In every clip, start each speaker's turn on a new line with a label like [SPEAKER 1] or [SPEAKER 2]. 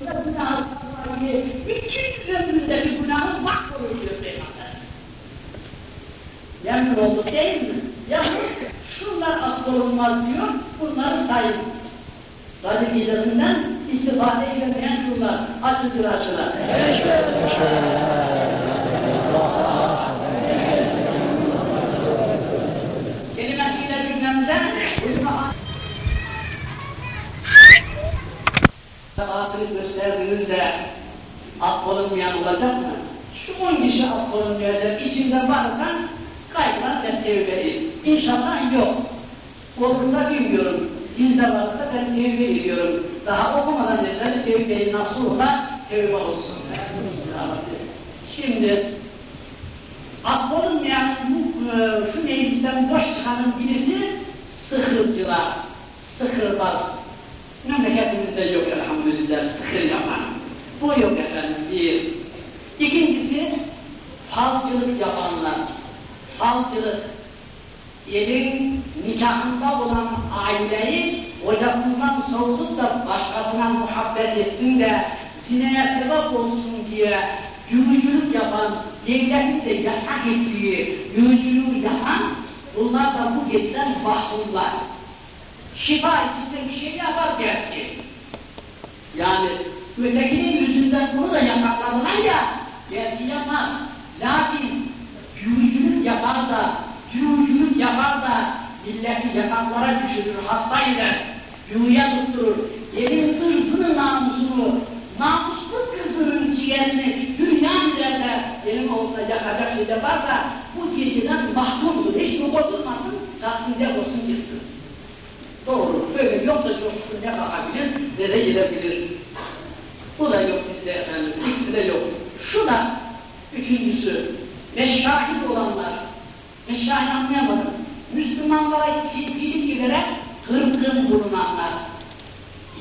[SPEAKER 1] Günah diye bütün ömründeki günahı mahvoluyor diyor Peygamber. Memnun olduk değil mi? Yalnız şunlar affolunmaz diyor, bunları sayın. Zaten gecesinden istifade edemeyen şunlar, açıdır açılar. Kelimesiyle Sabahatını gösterdiğinizde affolunmayan olacak mı? Şu on kişi affolunmayacak, içinde varsa kaybılan ben tevbeliyim. İnşallah yok. Olursa bilmiyorum. Bizde varsa ben tevbe ediyorum. Daha okumadan evvel tevbeyi nasıl ola tevbe olsun. Şimdi affolunmayan bu, e, şu meclisten boş çıkanın birisi sıhırcılar, sıhırbaz. Memleketimizde yok elhamdülillah sıkır yapan. Bu yok efendim bir. İkincisi falcılık yapanlar. Falcılık. Elin nikahında olan aileyi hocasından soğutup da başkasına muhabbet etsin de sineye sebep olsun diye yürücülük yapan, devletin de yasak ettiği yürücülüğü yapan bunlar da bu geceden mahkumlar şifa içinde bir şey yapar gerçi. Yani ötekinin yüzünden bunu da yasakladılar ya, gerçi yapar. Lakin yürücülük yapar da, yürücülük yapar da milleti yataklara düşürür, hasta eder, yürüye tutturur. Elin hırsını, namusunu, namuslu kızının ciğerini dünya milletler elin olsa yakacak şey yaparsa bu geceden mahkumdur. Hiç mi bozulmasın, kalsın olsun böyle da çok şükür ne bakabilir ne de gelebilir. Bu da yok bizde efendim, ikisi de yok. Şu da, üçüncüsü, meşahit olanlar, meşahit anlayamadım, Müslümanlara kilitlilik giderek hırgın bulunanlar,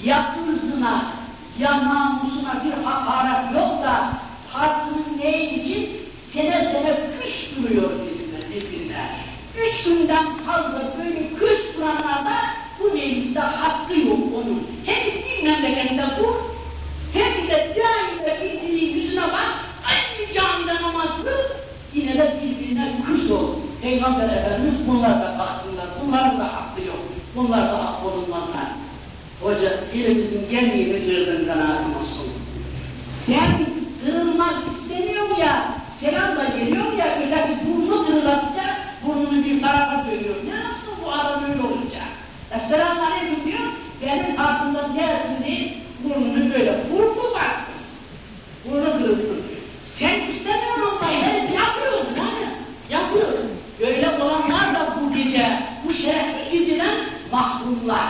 [SPEAKER 1] ya hırzına, ya namusuna bir hakaret yok da, farkının ne için sene sene küs duruyor birbirine. Üç günden fazla böyle küs duranlarda mecliste hakkı yok onun. Hem bir memlekette dur, hem de daimde ilgili yüzüne bak, aynı camide namaz kıl, yine de birbirine küs ol. Peygamber Efendimiz bunlar da baksınlar, bunların da hakkı yok. Bunlar da hak olunmazlar. Hoca, elimizin gelmeyeni kırdın kanaatim olsun. Sen kırılmak istemiyor ya, selam da geliyor ya, öyle bir burnu kırılasıca, burnunu bir tarafa dönüyor. Ne yapsın bu adam öyle olacak? Esselamu Aleyküm diyor, benim ardımdan gelsin diye burnunu böyle, burnu baksın. Burnu kırılsın. Sen istemiyorum da herif yapıyor, yani yapıyor. Böyle olanlar da bu gece, bu şerefli geceden mahrumlar.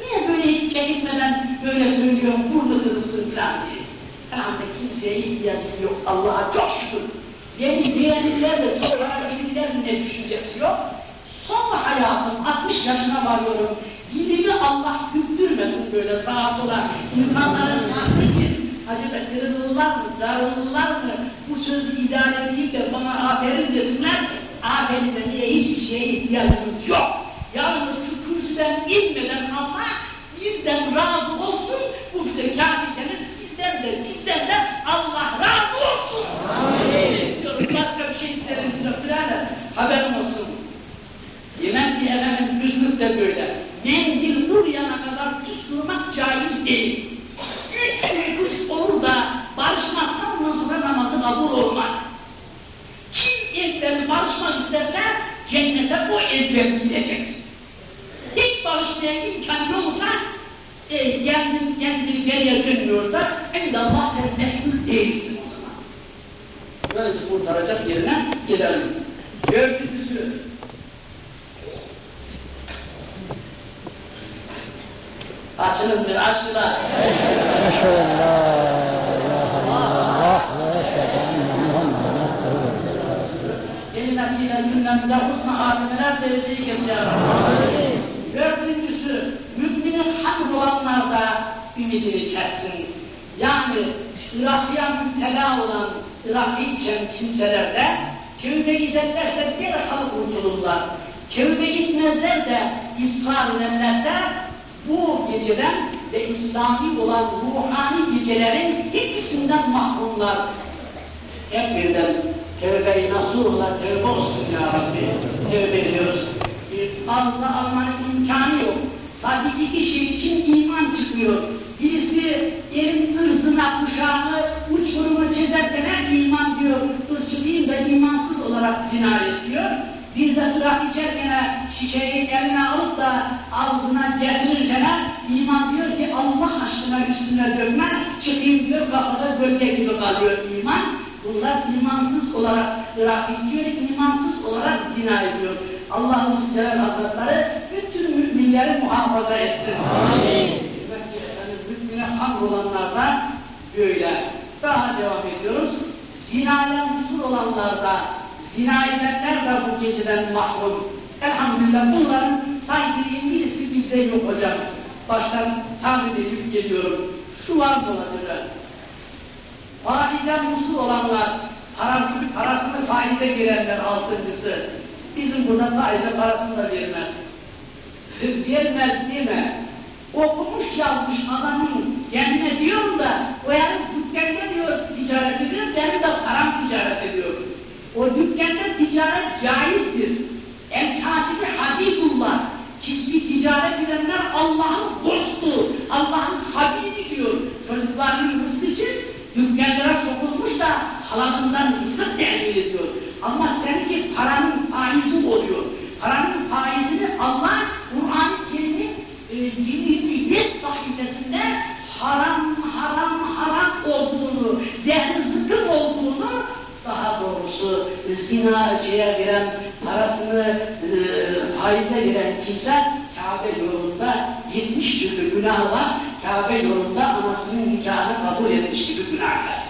[SPEAKER 1] Niye böyle hiç çekitmeden böyle söylüyor, burnu kırılsın falan diye. Herhalde kimseye ihtiyacım yok, Allah'a çok şükür. Beni beğenirler de çok beğenirler ne düşüncesi yok. Son hayatım, 60 yaşına varıyorum. Dilimi Allah güldürmesin böyle sağa sola. İnsanların aklı için acaba kırılırlar mı, darılırlar mı? Bu sözü idare edip de bana aferin desinler. Aferin de diye hiçbir şeye ihtiyacımız yok. Yalnız şu kürsüden inmeden Allah bizden razı olsun. Bu bize kâfi gelir. Sizden de bizden de Allah razı olsun. İstiyoruz. Başka bir şey isterim. Birader haberim olsun. Yemen bir efendim düzlük de böyle. Mendil buraya kadar küstürmek caiz değil. Üç gün küs olur da barışmazsa ondan sonra namazı kabul olmaz. Kim evvel barışmak isterse cennete o evvel gidecek. Hiç barışmaya imkan yoksa e, kendin kendini geriye dönüyorsa Allah sen meşgul değilsin o zaman. Böylece kurtaracak yerine gidelim. Dördüncüsü Açınız bir aşkla.
[SPEAKER 2] Eşhedü en la ilahe illallah ve eşhedü enne Muhammeden Resulullah.
[SPEAKER 1] Kelimesiyle gündemimize husna hatimeler tevfik et ya Rabbi. Dördüncüsü, müminin hak olanlar da ümidini kessin. Yani Irak'ya müptela olan, Irak'ı içen kimseler de tevbe giderlerse derhal kurtulurlar. Tevbe gitmezler de ısrar ederlerse bu geceden ve İslami olan ruhani niceleri hepsinden mahrumlar. Hep birden tövbe-i nasuhla tövbe olsun ya Rabbi. Tövbe ediyoruz. Bir arıza almanın imkanı yok. Sadece iki şey için iman çıkıyor. Birisi yerin ırzına, kuşağını, uçurumu çizerken iman diyor. Irçılıyım da imansız olarak zina ediyor. Bir de ırak içerken şişeyi eline alıp da ağzına getirirken iman diyor ki Allah aşkına üstüne dönme, çıkayım diyor kapıda gölge gibi kalıyor iman. Bunlar imansız olarak ırak içiyor, imansız olarak zina ediyor. Allah'ın Celal Hazretleri müminleri muhafaza etsin. Amin. Mümine hamd olanlarda böyle. Daha devam ediyoruz. Zinaya usul olanlarda, zina edenler de bu geceden mahrum. Elhamdülillah bunların sahibi birisi bizde yok hocam. Baştan tahmin edip geliyorum. Şu var olabilir. Faize musul olanlar, parası, parasını faize girenler altıncısı. Bizim burada faize parasını da vermez. Vermez mi? Okumuş yazmış adamın kendine diyorum da o yani dükkanda diyor ticaret ediyor, benim de param ticaret ediyor. O dükkanda ticaret caizdir. Emkasibi Habibullah. Kisbi ticaret edenler Allah'ın dostu, Allah'ın Habibi diyor. Çocuklarının rızkı için dükkanlara sokulmuş da halanından rızık temin ediyor. Ama seninki paranın faizi oluyor. Paranın faizini Allah e, 21 sahifesinde haram haram haram olduğunu, zehri zıkkım olduğunu daha doğrusu zina şeye giren, parasını e, faize giren kimse Kabe yolunda 70 türlü günah var. Kabe yolunda anasının nikahını kabul etmiş gibi günah var.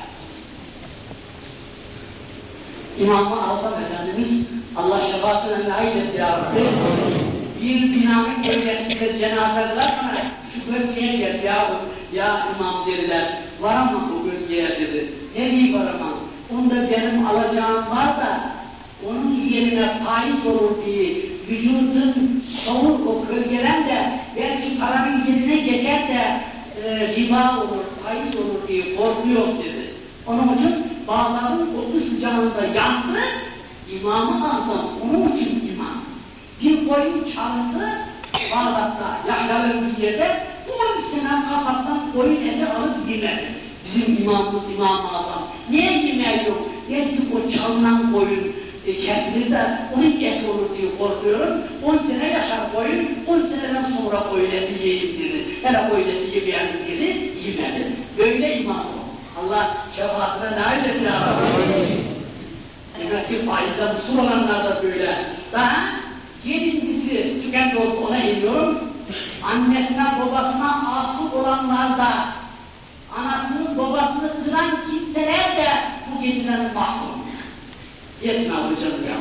[SPEAKER 1] İmam-ı Azam Efendimiz Allah şefaatine nail etti ya Rabbi. Bir binanın bölgesinde cenazeler sonra şu bölgeye gel ya, ya imam dediler. Varamam bu bölgeye dedi. Nereye varamam? Onda benim alacağım var da onun yerine faiz olur diye vücudun soğuk o bölgeden de belki paranın yerine geçer de e, riba olur, faiz olur diye korkuyorum dedi. Onun için bağların o sıcağında yandı, İmam-ı Azam onun için Bir koyun çalındı, Bağdat'ta, Yahyalı bir yerde, 10 sene kasaptan koyun eti alıp yemedi. Bizim imamımız İmam-ı Azam. Niye yemeği yok? Belki o çalınan koyun e, kesilir de onun eti olur diye korkuyorum. 10 sene yaşar koyun, 10 seneden sonra koyun eti yiyeyim dedi. Hele koyun eti yemeyen dedi, yemedi. Böyle imam o. Allah şefaatine nail Rabbi. Demek ki faize musul olanlar da böyle. Daha yedincisi, tükendi oldu ona iniyorum. Annesine babasına asıl olanlar da anasının babasını kıran kimseler de bu geceden mahrum. Yetme hocam ya.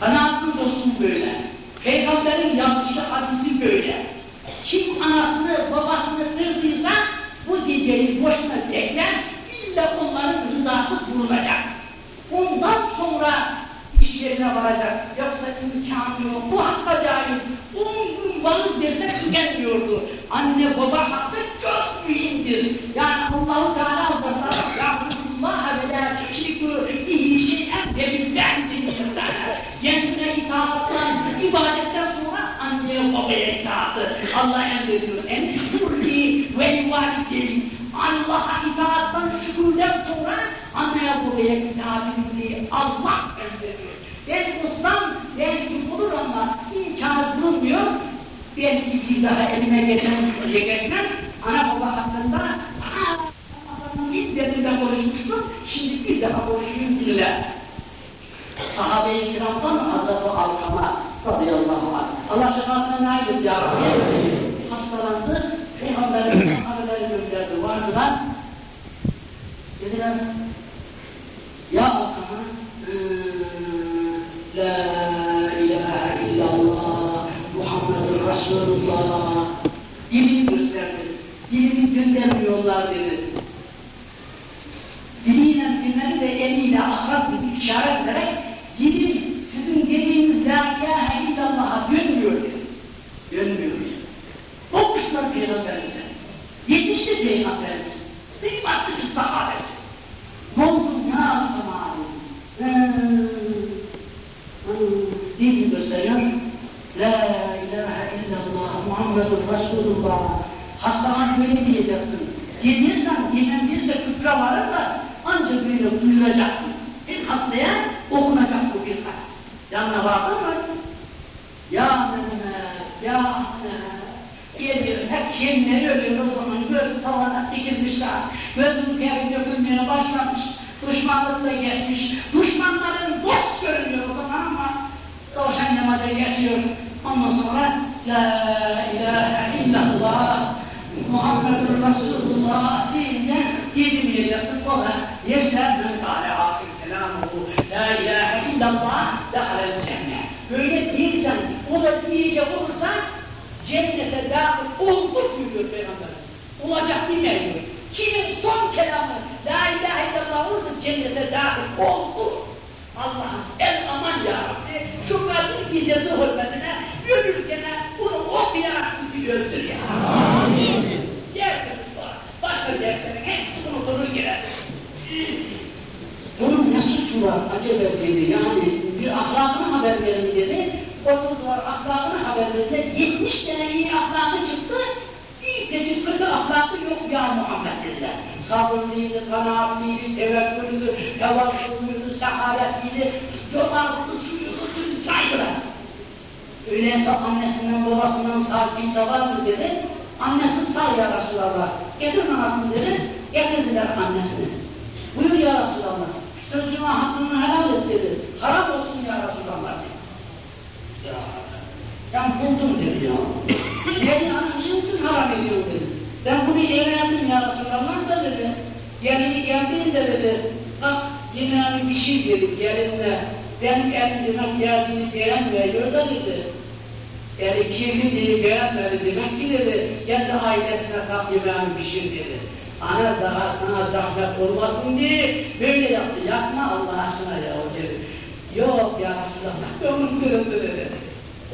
[SPEAKER 1] Kanaatın dostum böyle. Peygamberin yazışı hadisi böyle. Kim anasını babasını kırdıysa bu geceyi boşuna bekler, illa onların rızası bulunacak. Ondan sonra iş yerine varacak. Yok. Bu hakka dair 10 gün versek tükenmiyordu. Anne baba hakkı çok mühimdir. Yani Allah-u Teala Hazretleri Ya'budullaha ve la tüşrikû bihi şey'en ve billah dedi insana. Kendine itaattan, ibadetten sonra anneye babaya itaatı. Allah emrediyor. En şükürli ve valideyim. Allah'a itaattan şükürden sonra anneye babaya itaat edildiği Allah emrediyor. Ben olsam belki bulur ama imkanı bulunmuyor. Belki bir daha elime geçen diye geçmem. Ana baba hakkında ta ilk defa konuşmuştum. Şimdi bir daha konuşayım dinle. Sahabe-i kiramdan Hazreti Alkama radıyallahu anh. Allah şefaatine nail ya Rabbi. Hastalandı. Peygamberimiz sahabeleri gönderdi. Vardılar. Dediler, ya Alkama, eee, La ilahe illallah, Muhammedur Resulullah. Dilini gösterdi. Dilini göndermiyorlar dedi. Diliyle dinleri ve eliyle ahraz gibi işaret ederek dilim sizin dediğiniz la ilahe illallah'a dönmüyor dedi. Dönmüyor. Okmuşlar Peygamberimize. Yetişti Peygamberimiz. Duymadı Yediyorsan, yemen değilse küfre varır da ancak böyle duyuracaksın. Bir hastaya okunacak bu bir kalp. Yanına vardı mı? Ya Mehmet, ya Ahmet. Geliyor, hep kendileri ölüyor o zaman. Göz tavana dikilmişler. Gözün peri dökülmeye başlamış. Düşmanlık da geçmiş. Düşmanların dost görünüyor o zaman ama Doğuşan yamaca geçiyor. Ondan sonra La ilahe illallah Muhammedur Resulullah deyince yedirmeyeceksin. O da yeşer men kâle ahir kelamuhu La ilahe illallah dehalel cennet. Böyle değilsen, o da diyecek olursa cennete dahil olduk diyor Peygamber. Olacak bilmiyor. Kimin son kelamı La ilahe illallah olursa cennete dahil oldu. Allah'ım el aman ya Rabbi şu kadın gecesi hürmetine ölürken bunu okuyarak bizi öldür ya. Amin. Yerlerimiz var. Başka yerlerin hepsi unutulur girer. Bunun suçu var acaba dedi yani bir ahlakını haber verin dedi. Oturdular ahlakını haber verdiler. 70 tane iyi ahlakı çıktı. Bir tecik kötü ahlakı yok ya Muhammed dediler. Sabırlıydı, kanaatliydi, tevekküldü, tevassüllüydü, sehavetliydi, cömertliydi, şuydu, şuydu, saygılar. Öyleyse annesinden babasından sağ kimse var mı dedi. Annesi sağ ya Resulallah. Getir anasını dedi. Getirdiler annesini. Buyur ya Resulallah. Çocuğuma hakkını helal et dedi. Haram olsun ya Resulallah dedi. Ya ben buldum dedi ya. Dedi ana niye için haram ediyor dedi. Ben bunu evlendim ya Resulallah da dedi. Gelini geldiğinde dedi. Hani bir şey dedi gelinle. Benim elimden geldiğini beğenmiyor da dedi. Yani kirli diye beğenmedi demek ki dedi. Kendi ailesine kalk yemeğini pişir dedi. Ana sana, sana zahmet olmasın diye böyle yaptı. Yapma Allah aşkına ya o dedi. Yok ya Resulallah, gönlüm kırıldı dedi.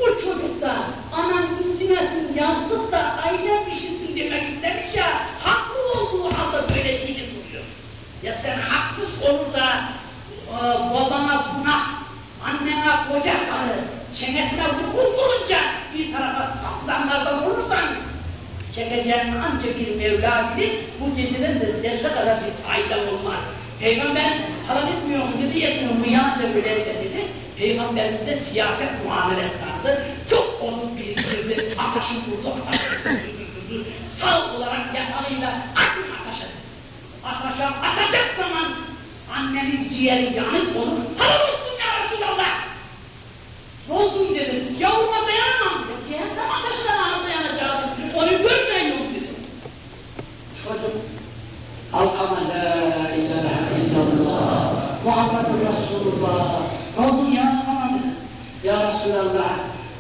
[SPEAKER 1] O çocuk da anam incimesin, yansıp da aile pişirsin demek istemiş ya, haklı olduğu halde böyle dili duruyor. Ya sen haksız olur da e, babana günah, annene koca karı, çenesine vuku vurunca bir tarafa saplanlardan olursan çekeceğin bilir, bu geceden de zerre kadar bir fayda olmaz. Peygamberimiz halal etmiyor mu dedi, etmiyor mu yalnızca böyleyse dedi. Peygamberimizde siyaset muamelesi vardı. Çok onu bildirdi, ateşi vurdu, ateşi vurdu, sağ olarak yatağıyla atın ateşe. Ateşe atacak zaman annenin ciğeri yanık olur, halal olsun ya Resulallah. Ne oldu dedim, yavruma dayanamam dedi. Cehennem ateşine nasıl dayanacağım? Onu görmeyin dedi. Çocuk Halkama la ilahe illallah Muhammedur Resulullah Ne oldu ya tamam Ya Resulallah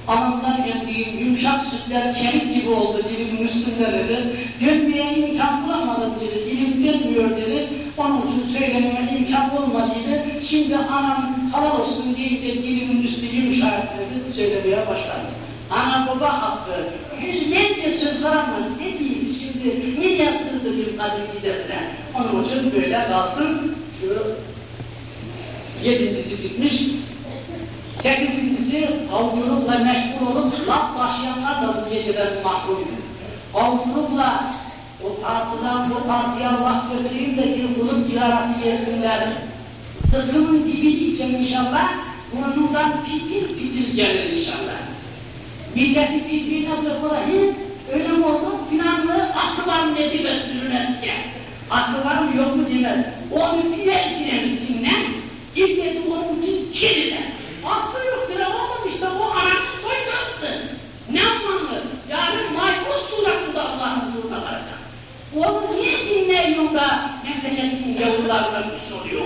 [SPEAKER 1] Anamdan geldiğim yumuşak sütler çelik gibi oldu dilimin üstünde dedi. Dönmeye imkan bulamadım dedi. Dilim dönmüyor dedi. Onun için söylemeye imkan olmadıydı. Şimdi anam halal olsun deyince dilimin üstü yumuşak dedi. Söylemeye başladı. Ana baba hakkı. Yüzlerce söz var ama ne diyeyim şimdi? Nereye sığdı bir kadın gecesine? Onun için böyle kalsın. Şu yedincisi bitmiş. Sekizincisi avcılıkla meşgul olup laf taşıyanlar da bu geceden mahrum. Avcılıkla o partiden bu partiye Allah götüreyim de bir kulun cigarası yesinler. Sırtının dibi için inşallah burnundan fitil fitil gelir inşallah. Milleti birbirine bırakılayım, öyle mi oldu? Filanlı aslı var mı ne demez sürünmez ki. Var mı yok mu demez. Onu birer dinler, ilk dedi onun için kirliler. Aslı yok bile olmamış da o ananın soydansın. Ne anlamlı? Yarın maymun suratında Allah'ın huzuruna varacak. Onu niye dinleyiyorsun da memleketin yavrularına bir soruyor?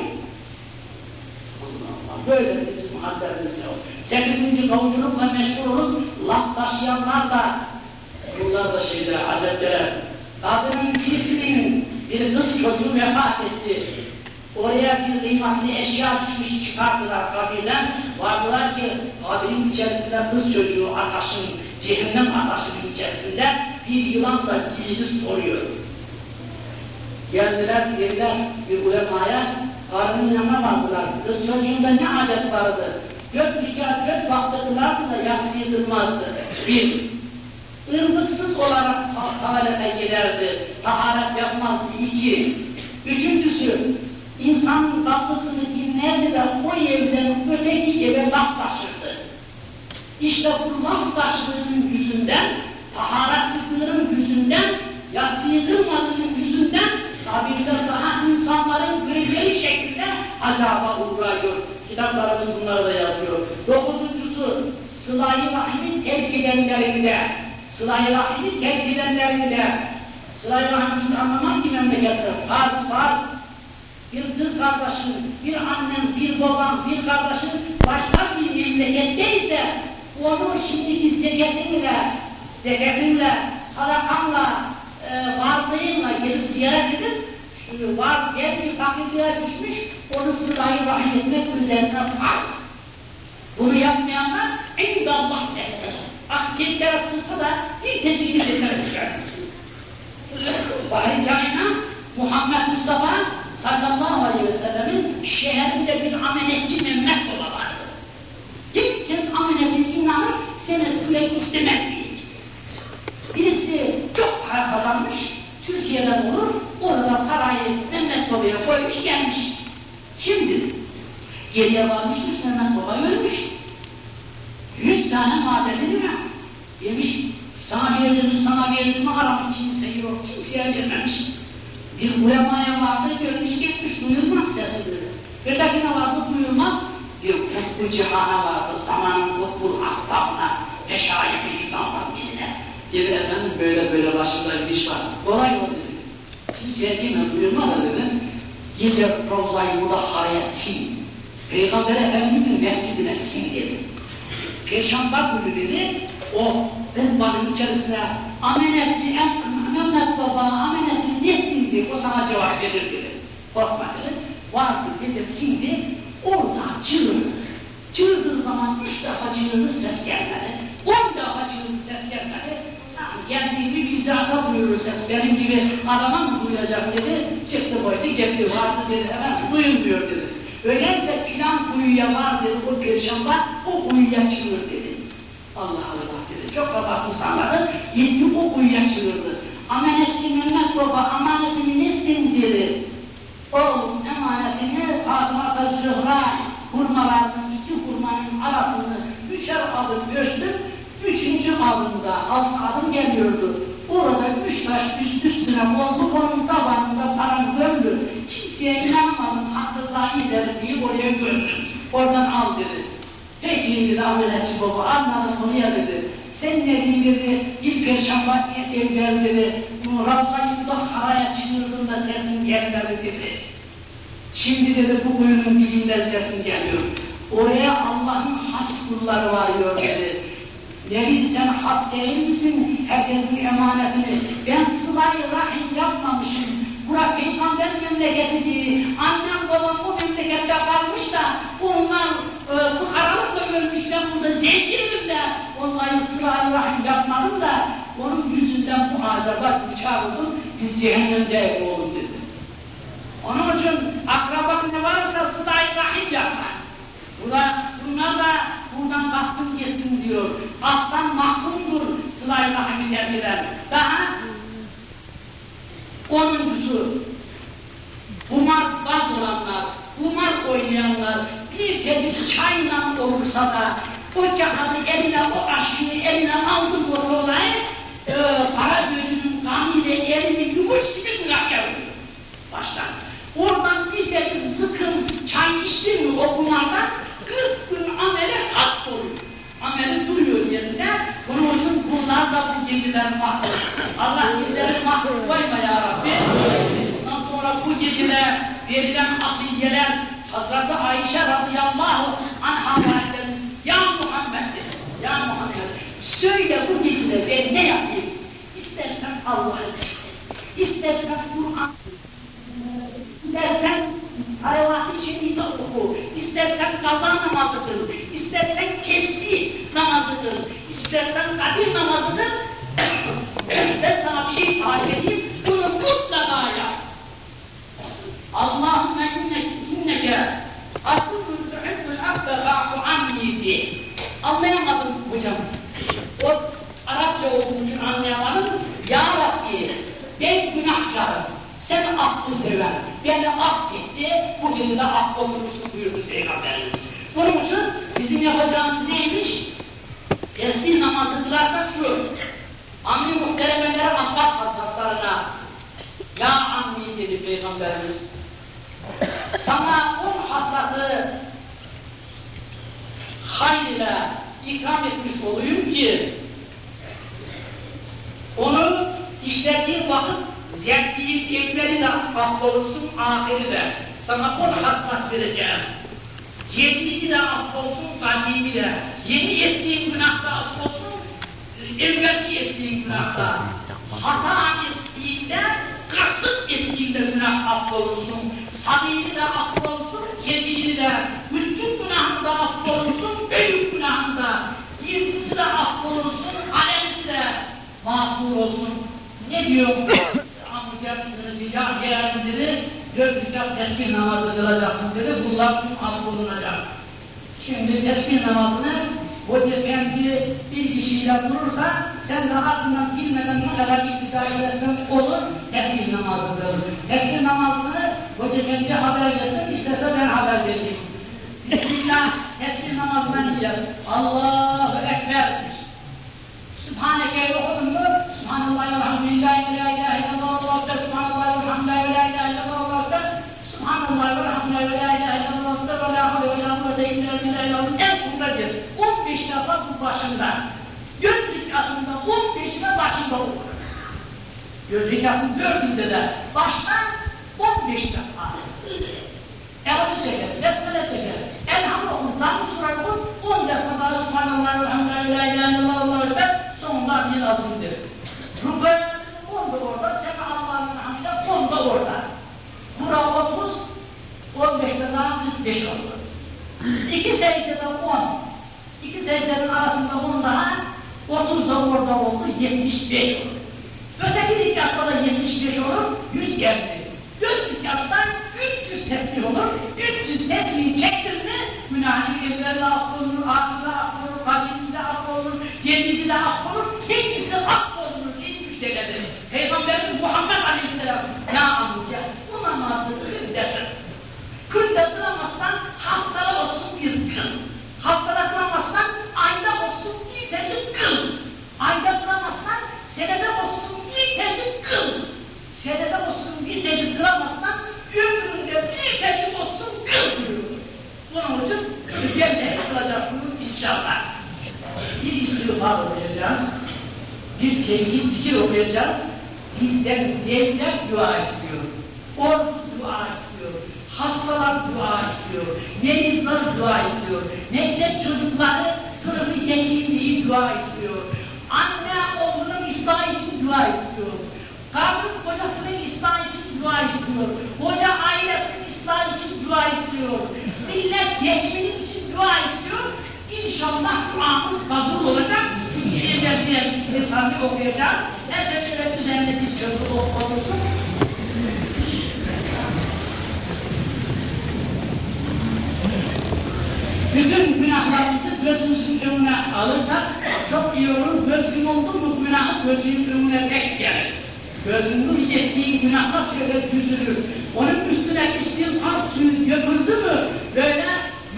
[SPEAKER 1] Allah Allah, böyle bizim hadlerimiz yok. Sekizinci kavuşulukla meşgul olup laf taşıyanlar da bunlar da şeyde azepte kadının birisinin bir kız çocuğu vefat etti. Oraya bir kıymetli eşya düşmüş çıkarttılar kabirden. Vardılar ki kabirin içerisinde kız çocuğu ataşın, cehennem ataşının içerisinde bir yılan da kilidi soruyor. Geldiler dediler bir ulemaya, karının yanına vardılar. Kız çocuğunda ne adet vardı? Göz dikkat, göz baktılar da yatsıyı durmazdı. Bir, ırmıksız olarak taharete giderdi. Taharet yapmazdı. İki. Üçüncüsü, insan tatlısını dinlerdi ve o evden öteki eve laf taşırdı. İşte bu laf taşıdığının yüzünden, taharetsizliğinin yüzünden, yasıyıkılmadığının yüzünden kabirde daha insanların göreceği şekilde azaba uğrıyor. Kitaplarımız bunları da yazıyor. Dokuzuncusu, sıla-i rahimi terk edenlerinde, sıla-i rahimi terk edenlerinde, sıla-i rahimi anlamak ki memlekette, farz farz, bir kız kardeşin, bir annen, bir baban, bir kardeşin başka bir memleketteyse onu şimdiki zeketinle, zeketinle, sadakanla, e, varlığınla gelip ziyaret edip şu var belki fakirliğe düşmüş, onu sılayı rahim etmek üzerine farz. Bunu yapmayanlar en de Allah nesli. Akdentlere sığsa da bir tecikini desene çıkar. Bari kainat Muhammed Mustafa sallallahu aleyhi ve sellemin şehrinde bir ameliyatçı Mehmet istemez diyecek. Birisi çok para kazanmış, Türkiye'den olur, orada parayı Mehmet Baba'ya koymuş gelmiş. Şimdi geriye varmışmış Mehmet Baba ölmüş. Yüz tane madeni mi? Demiş, sana verdim, sana verdim, aramış kimse yok, kimseye vermemiş. Bir ulemaya vardı, görmüş gitmiş, duyulmaz sesini. Ötekine vardı, duyulmaz. Bir bu cihana vardı, zamanın böyle böyle başımda bir iş var, kolay mı dedi. Kimseye değil mi, duyulmaz da dedi. Gece Ravza-i Mudahhara'ya sil. Peygamber Efendimizin mescidine sil dedi. Perşembe günü dedi, o rıhbanın içerisine amenetçi, Mehmet Baba amenetini ne ettin diye o sana cevap verir dedi. Korkma dedi. Vardı gece sildi, orada çığırdı. Çığırdığı zaman üç defa çığırdı ses gelmedi. On defa çığırdı ses gelmedi. Geldiğimi bizzata duyurur ses, benim gibi adama mı duyulacak dedi. Çıktı koydu, gitti vardı dedi, hemen duyun diyor dedi. Öyleyse filan kuyuya var dedi o perşembe, o kuyuya çığır dedi. Allah Allah dedi. Çok kafasını salladı. Gitti o kuyuya çığırdı. Amanetçi Mehmet Baba amanetimi ne ettin dedi. Oğlum emanetini Fatıma Zühra hurmalarının iki hurmanın arasını üçer adım ölçtüm. Üçüncü adımda alt adım geliyordu. Orada üç taş üst üstüne oldu, onun tabanında param gömdü. Kimseye inanmadım, hakkı sahiler diye oraya gömdüm. Oradan al dedi. Peki dedi ameliyatçı baba, anladım bunu ya dedi. Sen ne dedi, bir perşembe evvel dedi, da haraya çığırdığında sesin gelmedi dedi. Şimdi dedi bu kuyunun dibinden sesim geliyor. Oraya Allah'ın has kulları varıyor dedi. Nebi sen has değil misin herkesin emanetini? Ben sılayı rahim yapmamışım. Bura peygamber memleketi değil. Annem babam bu memlekette kalmış da onlar e, fıkaralıkla ölmüş. Ben burada zenginim de onları sılayı rahim yapmadım da onun yüzünden bu azaba çağırdım. Biz cehennemde oğlum dedi. Onun için akraban ne varsa sılayı rahim yapma. Bunlar, bunlar da buradan baksın geçsin diyor. Alttan mahkumdur sıla-i rahimi terbiler. Daha onuncusu kumar baz olanlar, kumar oynayanlar bir tecik çayla olursa da o kağıdı eline, o aşkını eline aldı bu olayı e, para gözünün kanıyla elini yumuş gibi bırakıyor baştan. Oradan bir tecik sıkın çay içti mi o kumardan 40 gün ameli hak oluyor. Ameli duruyor yerinde. Bunun için bunlar da bu geceler mahvur. Allah bizleri mahvur koyma ya Rabbi. Ondan sonra bu gecede verilen akiyeler Hazreti Ayşe radıyallahu anha validemiz Ya Muhammed. Ya Muhammed söyle bu gecede ben ne yapayım? İstersen Allah'ı zikret. İstersen Kur'an İstersen Salavat-ı Şerif'e oku, istersen kaza namazı kıl, istersen kesbi namazı kıl, istersen kadir namazı kıl. Ben sana bir şey tarif edeyim, bunu mutlaka yap. Allahümme inneke akıllı tuhibbül abbe gâfu anni diye. Anlayamadım hocam. O Arapça olduğu için anlayamadım. Ya Rabbi ben günahkarım. Sen affı sever. Beni affetti. Bu gece de affolursun buyurdu Peygamberimiz. Bunun için bizim yapacağımız neymiş? Tesbih namazı kılarsak şu. Ammi muhteremelere Abbas Hazretlerine Ya ammi dedi Peygamberimiz sana on hasratı hayır ile ikram etmiş olayım ki onu işlediğin vakit zevkliğin evleri de affolsun ahiri de sana on hasrat vereceğim. Cedidi de affolsun kadimi de yeni ettiğin günahda affolsun evvelki ettiğin günahda hata ettiğinde kasıt ettiğinde günah affolunsun samimi de affolunsun kebiri de küçük günahında affolunsun büyük günahında gizlisi de affolunsun alemsi de mağfur olsun. Ne diyor amcamsınız ya diyelim dedi dört rekat tesbih namazı kılacaksın dedi bunlar tüm affolunacak şimdi tesbih namazını Hoca efendi bir kişiyle durursa sen de ardından bilmeden ne kadar iktidar edersen olur, tesbih namazıdır. Tesbih namazını Hoca efendi haber versin, istese ben haber vereyim. Bismillah, tesbih namazına niyet. Allahu Ekber. Sübhaneke okudun mu? Subhanallah, elhamdülillah, la ilahe illallah, Allahu Ekber, Subhanallah, elhamdülillah, la ilahe illallah, Allahu Ekber. Subhanallah, elhamdülillah, la ilahe illallah, ve la havle ve la kuvvete illa billah, en sonradır. 15 inşallah bu başında. Göz zikratında on beşine başında olur. Göz zikratın dördünde de baştan on beş defa. Tevhid zikir okuyacağız. Bizden devlet dua istiyor. Ordu dua istiyor. Hastalar dua istiyor, merizler dua istiyor, mektep çocukları sınıfı geçeyim diye dua istiyor, anne oğlunun ıslah için dua istiyor, kadın kocasının ıslah için dua istiyor, hoca ailesinin ıslah için dua istiyor, millet geçmenin için dua istiyor, İnşallah duamız kabul olacak. Evvel biraz istiğfarını okuyacağız. Herkes şöyle üzerine diz çöpü otursun. bütün günahlarımızı gözümüzün önüne alırsak çok iyi olur. Gözün oldu mu günahı gözün önüne tek gelir. Gözünün yettiği günahlar şöyle düzülür. Onun üstüne istiğfar suyu döküldü mü böyle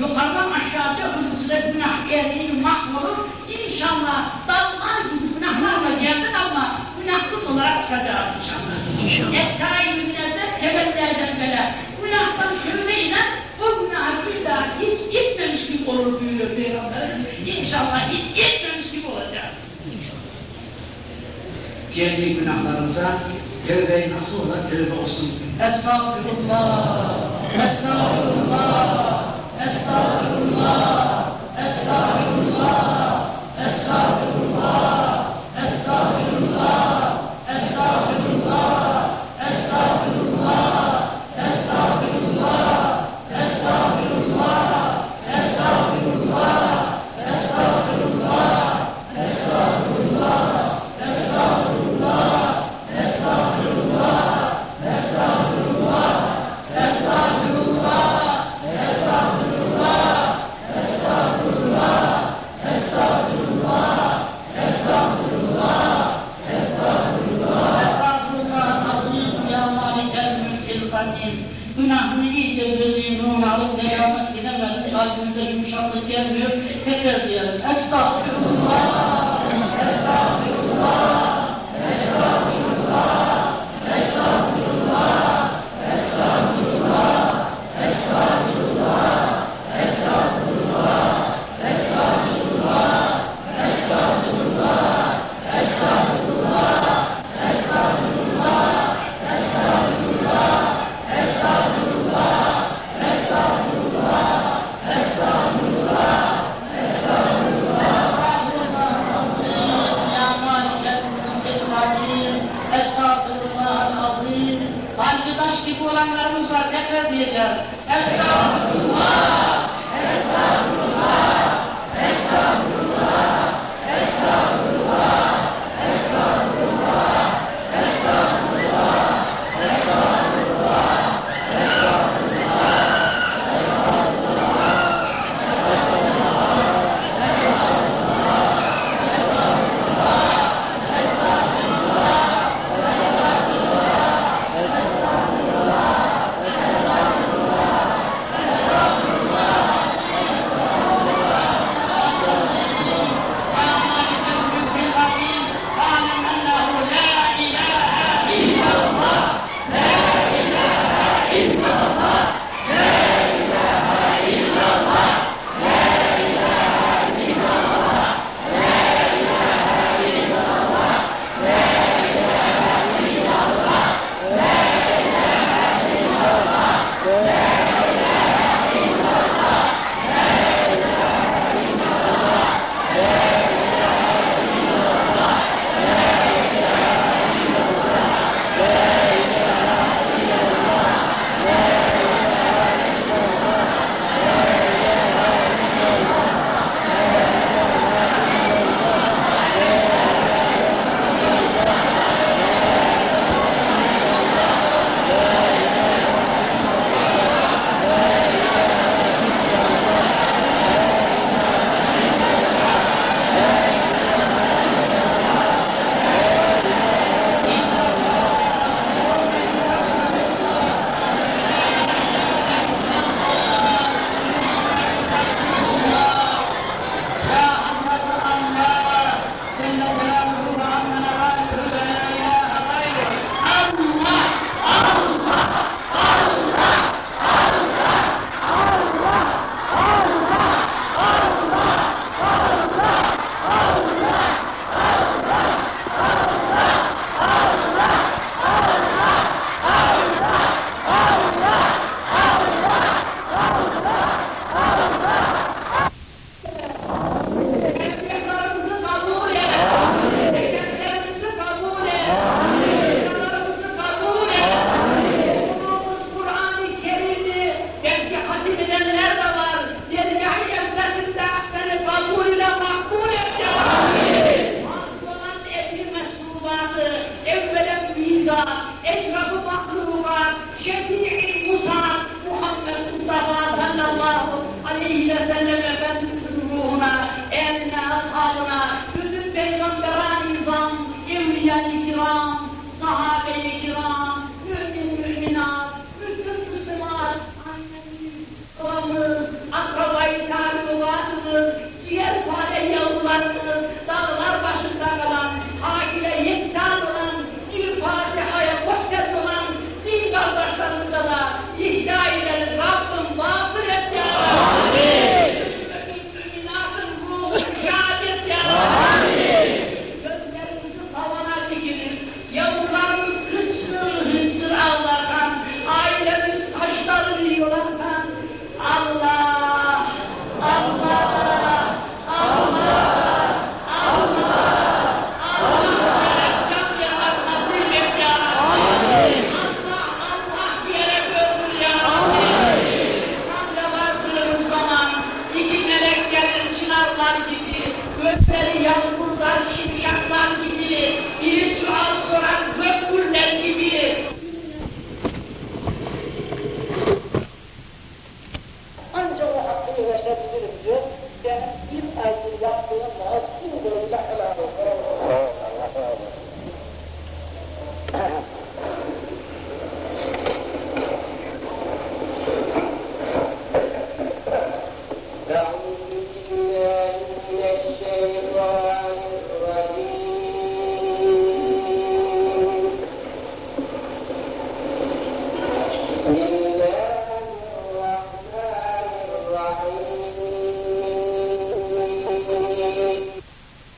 [SPEAKER 1] yukarıdan aşağı döküldüğünde günah geldiği mahvolur. İnşallah dallar gibi günahlarla geldik ama günahsız olarak çıkacağız inşallah. İnşallah. Ekkara yeminlerden, temellerden böyle günahtan tövbeyle o günah bir daha hiç gitmemiş gibi olur buyuruyor Peygamberimiz. İnşallah hiç gitmemiş gibi olacak. Kendi günahlarımıza tövbe nasıl olur tövbe olsun. Estağfurullah, estağfurullah, estağfurullah, estağfurullah,